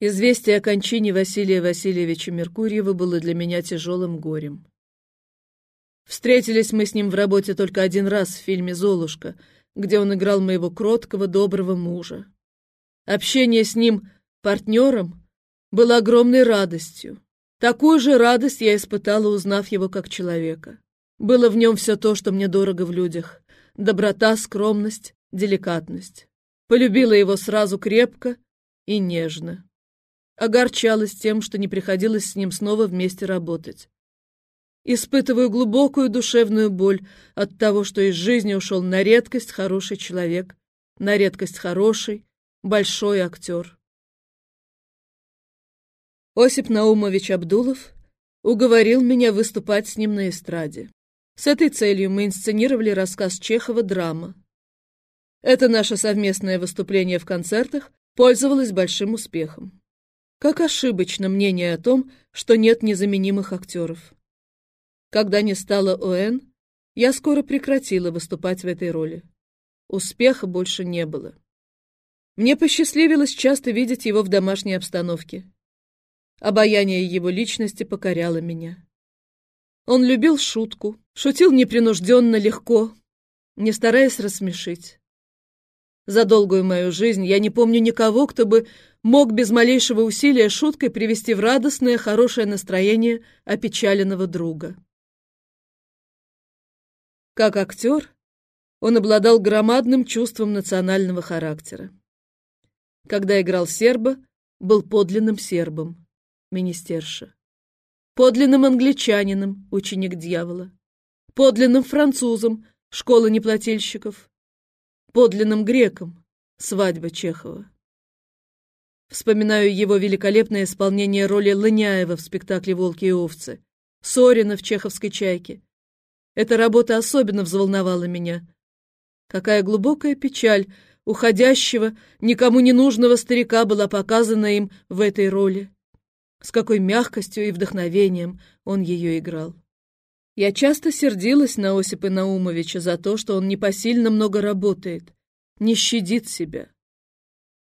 Известие о кончине Василия Васильевича Меркурьева было для меня тяжелым горем. Встретились мы с ним в работе только один раз в фильме «Золушка», где он играл моего кроткого, доброго мужа. Общение с ним, партнером, было огромной радостью. Такую же радость я испытала, узнав его как человека. Было в нем все то, что мне дорого в людях. Доброта, скромность, деликатность. Полюбила его сразу крепко и нежно. Огорчалась тем, что не приходилось с ним снова вместе работать. Испытываю глубокую душевную боль от того, что из жизни ушел на редкость хороший человек, на редкость хороший, большой актер. Осип Наумович Абдулов уговорил меня выступать с ним на эстраде. С этой целью мы инсценировали рассказ Чехова «Драма». Это наше совместное выступление в концертах пользовалось большим успехом. Как ошибочно мнение о том, что нет незаменимых актеров. Когда не стало ОН, я скоро прекратила выступать в этой роли. Успеха больше не было. Мне посчастливилось часто видеть его в домашней обстановке. Обаяние его личности покоряло меня. Он любил шутку, шутил непринужденно, легко, не стараясь рассмешить. За долгую мою жизнь я не помню никого, кто бы мог без малейшего усилия шуткой привести в радостное, хорошее настроение опечаленного друга. Как актер, он обладал громадным чувством национального характера. Когда играл серба, был подлинным сербом, министерша. Подлинным англичанином, ученик дьявола. Подлинным французом, школа неплательщиков. Подлинным греком, свадьба Чехова. Вспоминаю его великолепное исполнение роли Лыняева в спектакле «Волки и овцы», Сорина в «Чеховской чайке», эта работа особенно взволновала меня. Какая глубокая печаль уходящего, никому не нужного старика была показана им в этой роли. С какой мягкостью и вдохновением он ее играл. Я часто сердилась на Осипа Наумовича за то, что он непосильно много работает, не щадит себя.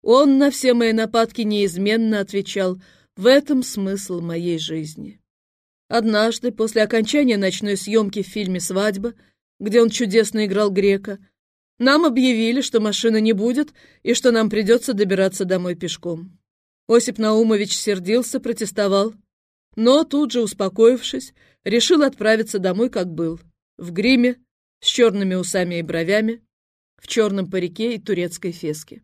Он на все мои нападки неизменно отвечал «в этом смысл моей жизни». Однажды, после окончания ночной съемки в фильме «Свадьба», где он чудесно играл грека, нам объявили, что машины не будет и что нам придется добираться домой пешком. Осип Наумович сердился, протестовал, но тут же, успокоившись, решил отправиться домой, как был, в гриме, с черными усами и бровями, в черном парике и турецкой феске.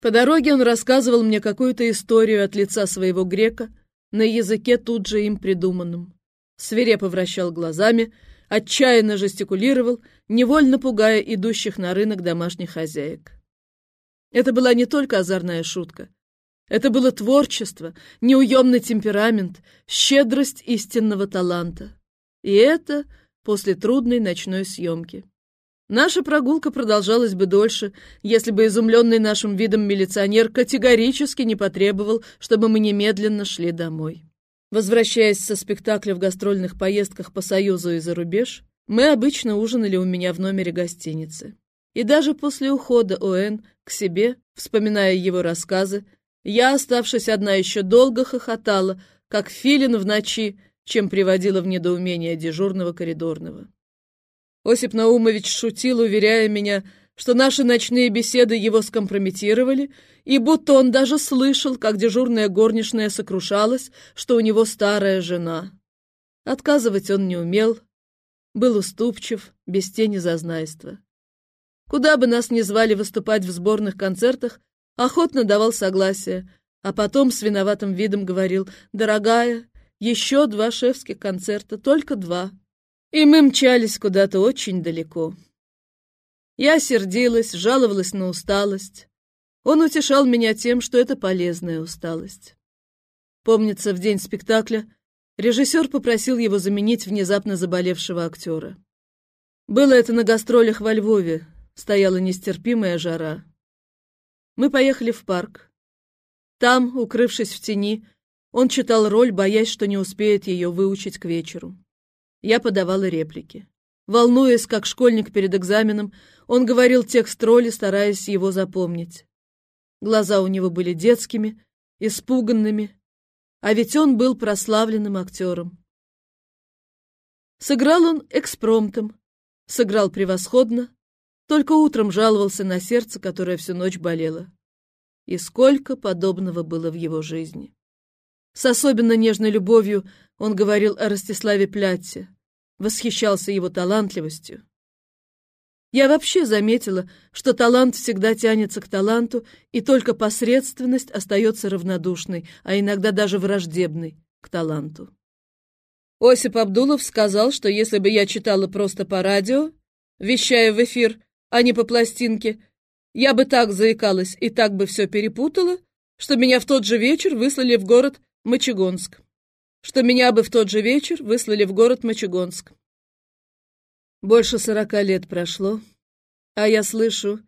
По дороге он рассказывал мне какую-то историю от лица своего грека, на языке тут же им придуманном. Свирепо вращал глазами, отчаянно жестикулировал, невольно пугая идущих на рынок домашних хозяек. Это была не только озорная шутка. Это было творчество, неуемный темперамент, щедрость истинного таланта. И это после трудной ночной съемки. Наша прогулка продолжалась бы дольше, если бы изумленный нашим видом милиционер категорически не потребовал, чтобы мы немедленно шли домой. Возвращаясь со спектакля в гастрольных поездках по Союзу и за рубеж, мы обычно ужинали у меня в номере гостиницы. И даже после ухода О.Н. к себе, вспоминая его рассказы, я, оставшись одна, еще долго хохотала, как филин в ночи, чем приводила в недоумение дежурного коридорного. Осип Наумович шутил, уверяя меня, что наши ночные беседы его скомпрометировали, и будто он даже слышал, как дежурная горничная сокрушалась, что у него старая жена. Отказывать он не умел, был уступчив, без тени зазнайства. Куда бы нас ни звали выступать в сборных концертах, охотно давал согласие, а потом с виноватым видом говорил «Дорогая, еще два шефских концерта, только два». И мы мчались куда-то очень далеко. Я сердилась, жаловалась на усталость. Он утешал меня тем, что это полезная усталость. Помнится, в день спектакля режиссер попросил его заменить внезапно заболевшего актера. Было это на гастролях во Львове, стояла нестерпимая жара. Мы поехали в парк. Там, укрывшись в тени, он читал роль, боясь, что не успеет ее выучить к вечеру. Я подавала реплики. Волнуясь, как школьник перед экзаменом, он говорил текст роли, стараясь его запомнить. Глаза у него были детскими, испуганными, а ведь он был прославленным актером. Сыграл он экспромтом, сыграл превосходно, только утром жаловался на сердце, которое всю ночь болело. И сколько подобного было в его жизни. С особенно нежной любовью он говорил о Ростиславе Плятте, восхищался его талантливостью. Я вообще заметила, что талант всегда тянется к таланту, и только посредственность остается равнодушной, а иногда даже враждебной к таланту. Осип Абдулов сказал, что если бы я читала просто по радио, вещая в эфир, а не по пластинке, я бы так заикалась и так бы все перепутала, что меня в тот же вечер выслали в город Мочегонск. Что меня бы в тот же вечер выслали в город Мочегонск. Больше сорока лет прошло, а я слышу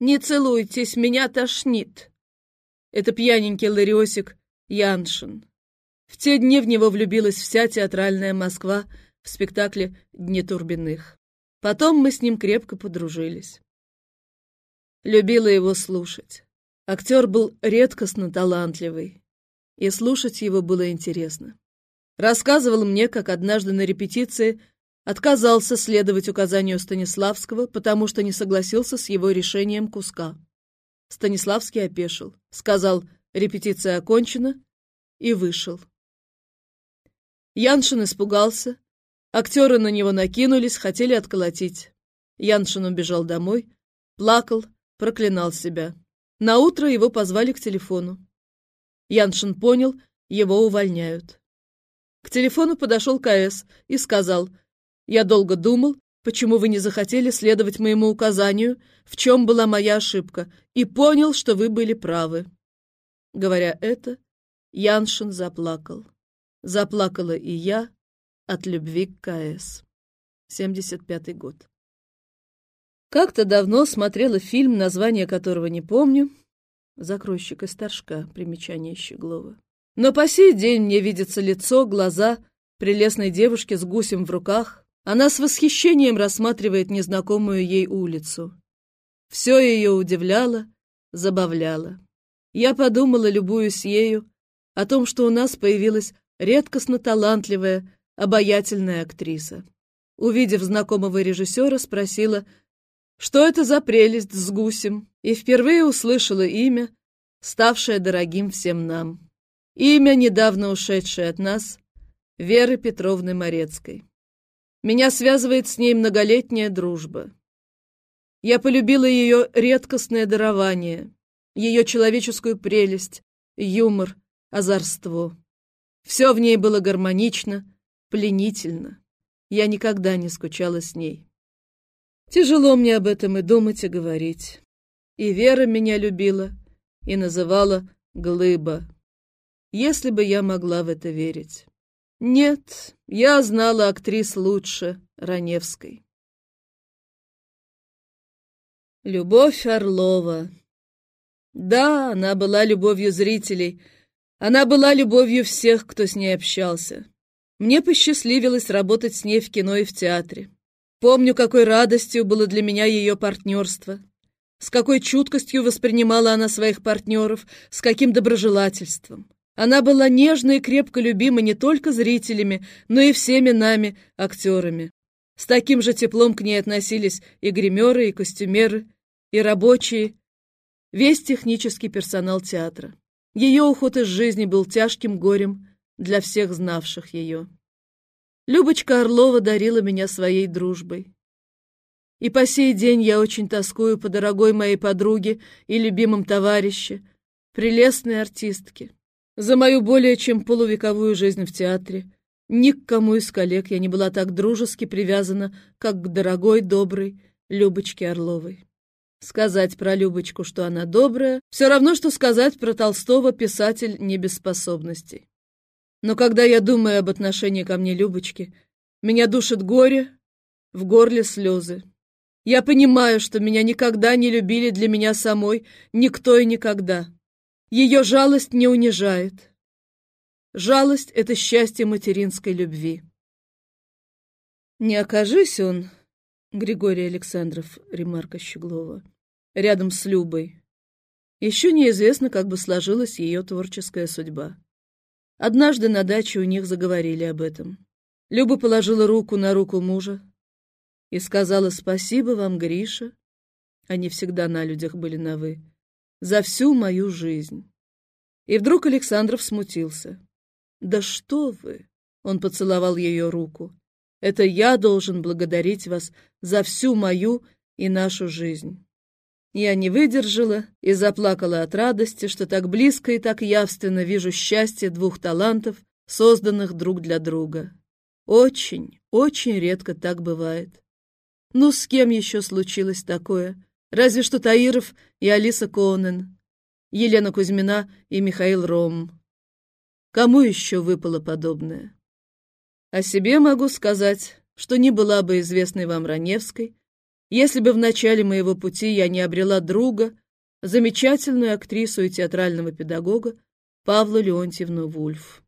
«Не целуйтесь, меня тошнит». Это пьяненький лариосик Яншин. В те дни в него влюбилась вся театральная Москва в спектакле «Дни Турбиных». Потом мы с ним крепко подружились. Любила его слушать. Актер был редкостно талантливый, и слушать его было интересно. Рассказывал мне, как однажды на репетиции отказался следовать указанию Станиславского, потому что не согласился с его решением куска. Станиславский опешил, сказал «репетиция окончена» и вышел. Яншин испугался, актеры на него накинулись, хотели отколотить. Яншин убежал домой, плакал, проклинал себя. На утро его позвали к телефону. Яншин понял, его увольняют. К телефону подошел КС и сказал, я долго думал, почему вы не захотели следовать моему указанию, в чем была моя ошибка, и понял, что вы были правы. Говоря это, Яншин заплакал. Заплакала и я от любви к КС. 75 год. Как-то давно смотрела фильм, название которого не помню. Закройщик из Торжка, примечание Щеглова. Но по сей день мне видится лицо, глаза прелестной девушки с гусем в руках, она с восхищением рассматривает незнакомую ей улицу. Все ее удивляло, забавляло. Я подумала, любуясь ею, о том, что у нас появилась редкостно талантливая, обаятельная актриса. Увидев знакомого режиссера, спросила, что это за прелесть с гусем, и впервые услышала имя, ставшее дорогим всем нам. Имя, недавно ушедшее от нас, Веры Петровны Морецкой. Меня связывает с ней многолетняя дружба. Я полюбила ее редкостное дарование, ее человеческую прелесть, юмор, озорство. Все в ней было гармонично, пленительно. Я никогда не скучала с ней. Тяжело мне об этом и думать, и говорить. И Вера меня любила, и называла Глыба. Если бы я могла в это верить. Нет, я знала актрис лучше Раневской. Любовь Орлова. Да, она была любовью зрителей. Она была любовью всех, кто с ней общался. Мне посчастливилось работать с ней в кино и в театре. Помню, какой радостью было для меня ее партнерство. С какой чуткостью воспринимала она своих партнеров, с каким доброжелательством. Она была нежно и крепко любима не только зрителями, но и всеми нами, актерами. С таким же теплом к ней относились и гримеры, и костюмеры, и рабочие, весь технический персонал театра. Ее уход из жизни был тяжким горем для всех знавших ее. Любочка Орлова дарила меня своей дружбой. И по сей день я очень тоскую по дорогой моей подруге и любимом товарище, прелестной артистке. За мою более чем полувековую жизнь в театре ни к кому из коллег я не была так дружески привязана, как к дорогой, доброй Любочке Орловой. Сказать про Любочку, что она добрая, все равно, что сказать про Толстого писатель не без способностей. Но когда я думаю об отношении ко мне Любочки, меня душит горе, в горле слезы. Я понимаю, что меня никогда не любили для меня самой, никто и никогда. Ее жалость не унижает. Жалость — это счастье материнской любви. Не окажись он, Григорий Александров, ремарка Щеглова, рядом с Любой. Еще неизвестно, как бы сложилась ее творческая судьба. Однажды на даче у них заговорили об этом. Люба положила руку на руку мужа и сказала «Спасибо вам, Гриша». Они всегда на людях были на «вы» за всю мою жизнь. И вдруг Александров смутился. «Да что вы!» — он поцеловал ее руку. «Это я должен благодарить вас за всю мою и нашу жизнь». Я не выдержала и заплакала от радости, что так близко и так явственно вижу счастье двух талантов, созданных друг для друга. Очень, очень редко так бывает. Ну, с кем еще случилось такое? Разве что Таиров и Алиса Конен, Елена Кузьмина и Михаил Ром. Кому еще выпало подобное? О себе могу сказать, что не была бы известной вам Раневской, если бы в начале моего пути я не обрела друга, замечательную актрису и театрального педагога Павла Леонтьевну Вульф.